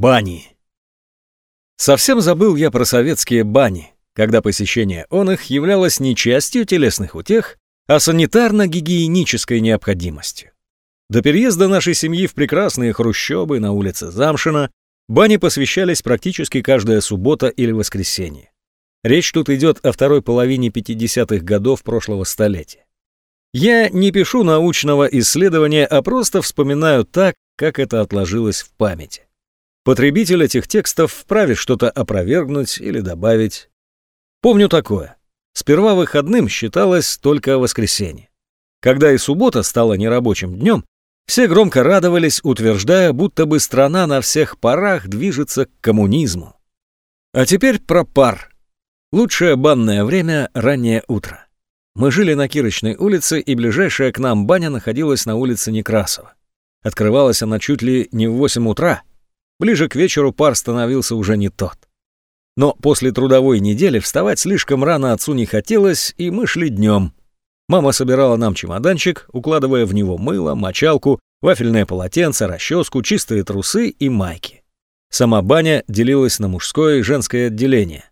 Бани. Совсем забыл я про советские бани, когда посещение он их являлось не частью телесных утех, а санитарно-гигиенической необходимостью. До переезда нашей семьи в прекрасные хрущобы на улице Замшина бани посвящались практически каждая суббота или воскресенье. Речь тут идет о второй половине 50-х годов прошлого столетия. Я не пишу научного исследования, а просто вспоминаю так, как это отложилось в памяти. Потребитель этих текстов вправе что-то опровергнуть или добавить. Помню такое. Сперва выходным считалось только воскресенье. Когда и суббота стала нерабочим днем, все громко радовались, утверждая, будто бы страна на всех парах движется к коммунизму. А теперь про пар. Лучшее банное время — раннее утро. Мы жили на Кирочной улице, и ближайшая к нам баня находилась на улице Некрасова. Открывалась она чуть ли не в 8 утра. Ближе к вечеру пар становился уже не тот. Но после трудовой недели вставать слишком рано отцу не хотелось, и мы шли днем, Мама собирала нам чемоданчик, укладывая в него мыло, мочалку, вафельное полотенце, расческу, чистые трусы и майки. Сама баня делилась на мужское и женское отделение.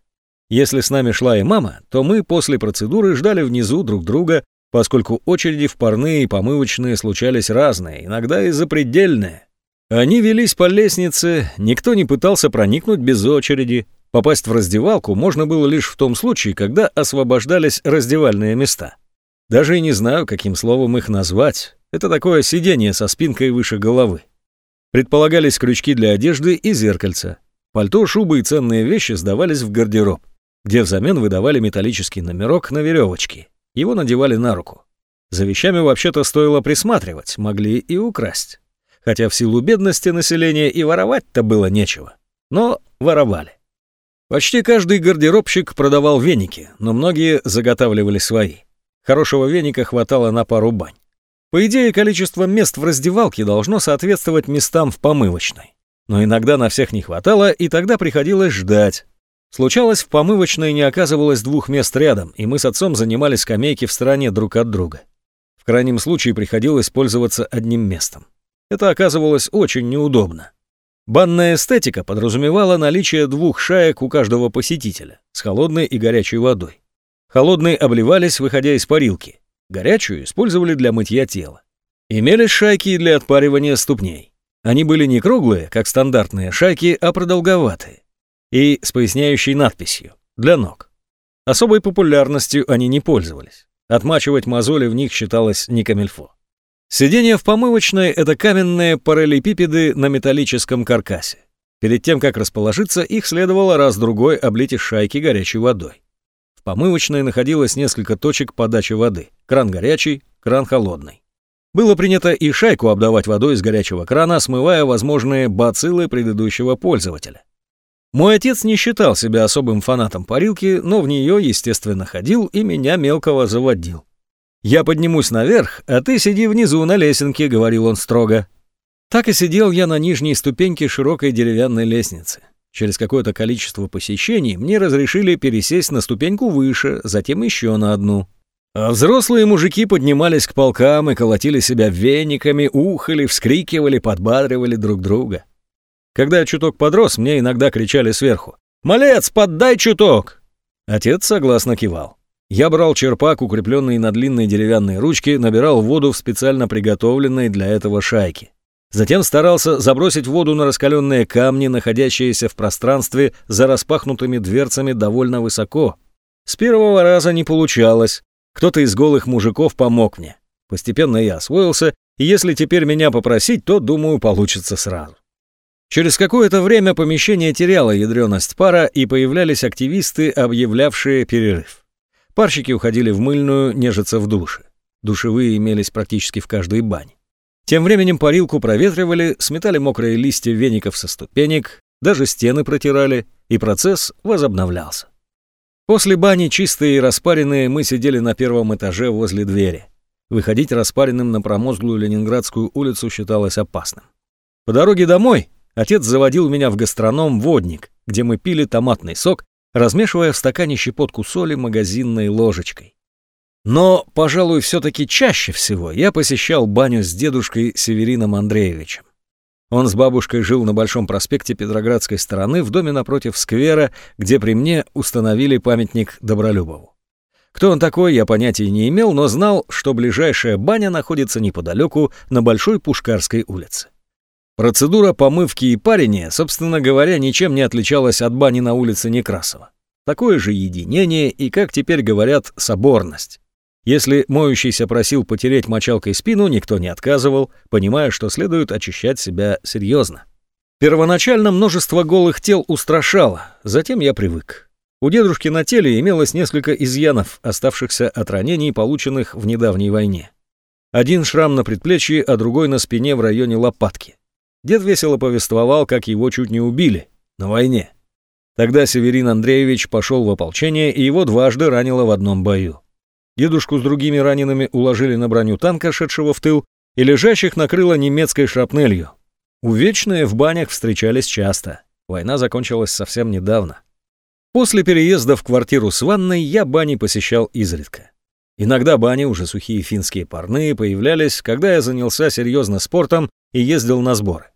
Если с нами шла и мама, то мы после процедуры ждали внизу друг друга, поскольку очереди в парные и помывочные случались разные, иногда и запредельные. Они велись по лестнице, никто не пытался проникнуть без очереди. Попасть в раздевалку можно было лишь в том случае, когда освобождались раздевальные места. Даже и не знаю, каким словом их назвать. Это такое сидение со спинкой выше головы. Предполагались крючки для одежды и зеркальца. Пальто, шубы и ценные вещи сдавались в гардероб, где взамен выдавали металлический номерок на веревочке. Его надевали на руку. За вещами вообще-то стоило присматривать, могли и украсть. Хотя в силу бедности населения и воровать-то было нечего. Но воровали. Почти каждый гардеробщик продавал веники, но многие заготавливали свои. Хорошего веника хватало на пару бань. По идее, количество мест в раздевалке должно соответствовать местам в помывочной. Но иногда на всех не хватало, и тогда приходилось ждать. Случалось, в помывочной не оказывалось двух мест рядом, и мы с отцом занимали скамейки в стороне друг от друга. В крайнем случае приходилось пользоваться одним местом. Это оказывалось очень неудобно. Банная эстетика подразумевала наличие двух шаек у каждого посетителя с холодной и горячей водой. Холодные обливались, выходя из парилки. Горячую использовали для мытья тела. Имелись шайки для отпаривания ступней. Они были не круглые, как стандартные шайки, а продолговатые. И с поясняющей надписью «Для ног». Особой популярностью они не пользовались. Отмачивать мозоли в них считалось не камельфо. Сиденья в помывочной — это каменные параллелепипеды на металлическом каркасе. Перед тем, как расположиться, их следовало раз-другой облить из шайки горячей водой помывочной находилось несколько точек подачи воды. Кран горячий, кран холодный. Было принято и шайку обдавать водой из горячего крана, смывая возможные бациллы предыдущего пользователя. Мой отец не считал себя особым фанатом парилки, но в нее, естественно, ходил и меня мелкого заводил. «Я поднимусь наверх, а ты сиди внизу на лесенке», — говорил он строго. Так и сидел я на нижней ступеньке широкой деревянной лестницы. Через какое-то количество посещений мне разрешили пересесть на ступеньку выше, затем еще на одну. А взрослые мужики поднимались к полкам и колотили себя вениками, ухали, вскрикивали, подбадривали друг друга. Когда я чуток подрос, мне иногда кричали сверху «Малец, поддай чуток!» Отец согласно кивал. Я брал черпак, укрепленный на длинной деревянной ручке, набирал воду в специально приготовленной для этого шайке. Затем старался забросить воду на раскаленные камни, находящиеся в пространстве за распахнутыми дверцами довольно высоко. С первого раза не получалось. Кто-то из голых мужиков помог мне. Постепенно я освоился, и если теперь меня попросить, то, думаю, получится сразу. Через какое-то время помещение теряло ядреность пара, и появлялись активисты, объявлявшие перерыв. Парщики уходили в мыльную, нежиться в душе. Душевые имелись практически в каждой бане. Тем временем парилку проветривали, сметали мокрые листья веников со ступенек, даже стены протирали, и процесс возобновлялся. После бани, чистые и распаренные, мы сидели на первом этаже возле двери. Выходить распаренным на промозглую Ленинградскую улицу считалось опасным. По дороге домой отец заводил меня в гастроном «Водник», где мы пили томатный сок, размешивая в стакане щепотку соли магазинной ложечкой. Но, пожалуй, все-таки чаще всего я посещал баню с дедушкой Северином Андреевичем. Он с бабушкой жил на Большом проспекте Петроградской стороны в доме напротив сквера, где при мне установили памятник Добролюбову. Кто он такой, я понятия не имел, но знал, что ближайшая баня находится неподалеку на Большой Пушкарской улице. Процедура помывки и парения, собственно говоря, ничем не отличалась от бани на улице Некрасова. Такое же единение и, как теперь говорят, соборность. Если моющийся просил потереть мочалкой спину, никто не отказывал, понимая, что следует очищать себя серьезно. Первоначально множество голых тел устрашало, затем я привык. У дедушки на теле имелось несколько изъянов, оставшихся от ранений, полученных в недавней войне. Один шрам на предплечье, а другой на спине в районе лопатки. Дед весело повествовал, как его чуть не убили. На войне. Тогда Северин Андреевич пошел в ополчение, и его дважды ранило в одном бою. Дедушку с другими ранеными уложили на броню танка, шедшего в тыл, и лежащих накрыло немецкой шрапнелью. Увечные в банях встречались часто. Война закончилась совсем недавно. После переезда в квартиру с ванной я бани посещал изредка. Иногда бани, уже сухие финские парные, появлялись, когда я занялся серьезно спортом и ездил на сборы.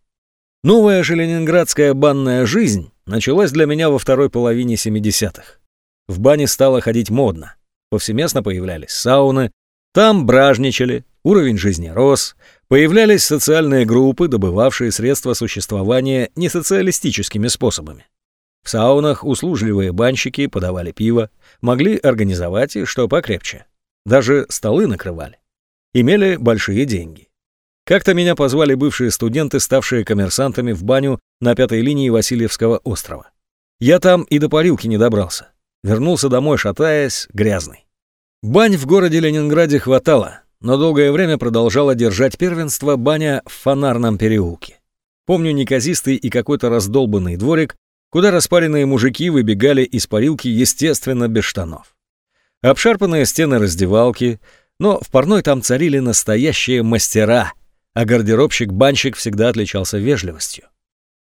Новая же ленинградская банная жизнь началась для меня во второй половине 70-х. В бане стало ходить модно. Повсеместно появлялись сауны, там бражничали, уровень жизни рос, появлялись социальные группы, добывавшие средства существования несоциалистическими способами. В саунах услужливые банщики подавали пиво, могли организовать и что покрепче. Даже столы накрывали. Имели большие деньги. Как-то меня позвали бывшие студенты, ставшие коммерсантами в баню на пятой линии Васильевского острова. Я там и до парилки не добрался. Вернулся домой, шатаясь, грязный. Бань в городе Ленинграде хватало, но долгое время продолжала держать первенство баня в фонарном переулке. Помню неказистый и какой-то раздолбанный дворик, куда распаренные мужики выбегали из парилки, естественно, без штанов. Обшарпанные стены раздевалки, но в парной там царили настоящие мастера, а гардеробщик-банщик всегда отличался вежливостью.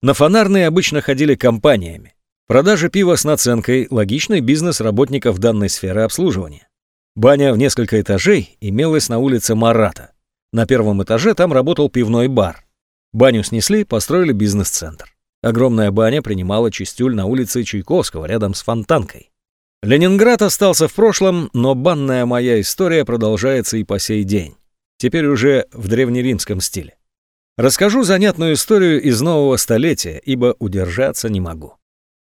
На фонарные обычно ходили компаниями. Продажа пива с наценкой – логичный бизнес работников данной сферы обслуживания. Баня в несколько этажей имелась на улице Марата. На первом этаже там работал пивной бар. Баню снесли, построили бизнес-центр. Огромная баня принимала чистюль на улице Чайковского рядом с фонтанкой. Ленинград остался в прошлом, но банная моя история продолжается и по сей день. Теперь уже в древнеримском стиле. Расскажу занятную историю из нового столетия, ибо удержаться не могу.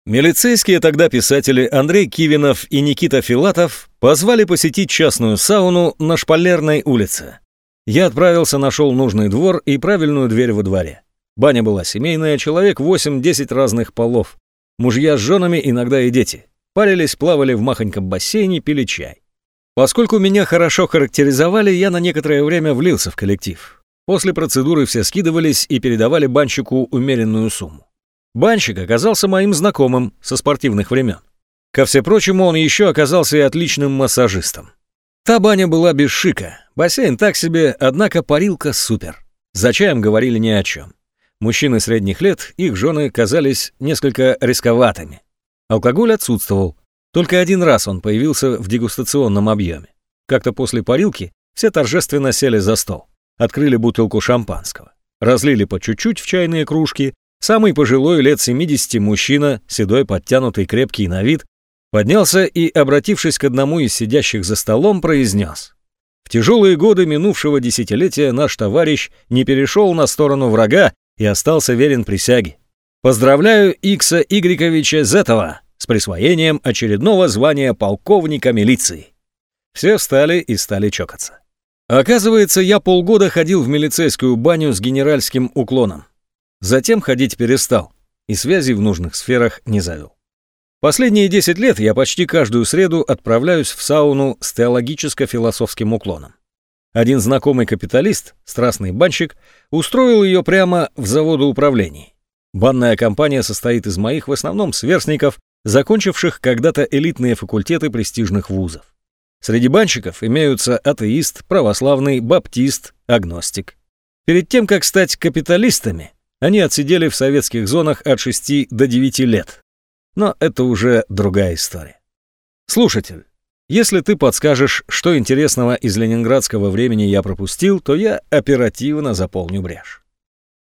Милицейские тогда писатели Андрей Кивинов и Никита Филатов позвали посетить частную сауну на Шпалерной улице. Я отправился, нашел нужный двор и правильную дверь во дворе. Баня была семейная, человек 8-10 разных полов. Мужья с женами, иногда и дети. Парились, плавали в махоньком бассейне, пили чай. Поскольку меня хорошо характеризовали, я на некоторое время влился в коллектив. После процедуры все скидывались и передавали банщику умеренную сумму. Банщик оказался моим знакомым со спортивных времен. Ко всепрочему, он еще оказался и отличным массажистом. Та баня была без шика, бассейн так себе, однако парилка супер. За чаем говорили ни о чем. Мужчины средних лет, их жены казались несколько рисковатыми. Алкоголь отсутствовал. Только один раз он появился в дегустационном объеме. Как-то после парилки все торжественно сели за стол. Открыли бутылку шампанского. Разлили по чуть-чуть в чайные кружки, Самый пожилой, лет 70 мужчина, седой, подтянутый, крепкий на вид, поднялся и, обратившись к одному из сидящих за столом, произнес. В тяжелые годы минувшего десятилетия наш товарищ не перешел на сторону врага и остался верен присяге. Поздравляю Икса Игрековича Зетова с присвоением очередного звания полковника милиции. Все встали и стали чокаться. Оказывается, я полгода ходил в милицейскую баню с генеральским уклоном. Затем ходить перестал и связи в нужных сферах не завел. Последние 10 лет я почти каждую среду отправляюсь в сауну с теологическо-философским уклоном. Один знакомый капиталист, страстный банщик, устроил ее прямо в заводоуправлении. Банная компания состоит из моих в основном сверстников, закончивших когда-то элитные факультеты престижных вузов. Среди банщиков имеются атеист, православный, баптист, агностик. Перед тем, как стать капиталистами, они отсидели в советских зонах от 6 до 9 лет. Но это уже другая история. Слушатель, если ты подскажешь, что интересного из ленинградского времени я пропустил, то я оперативно заполню брешь.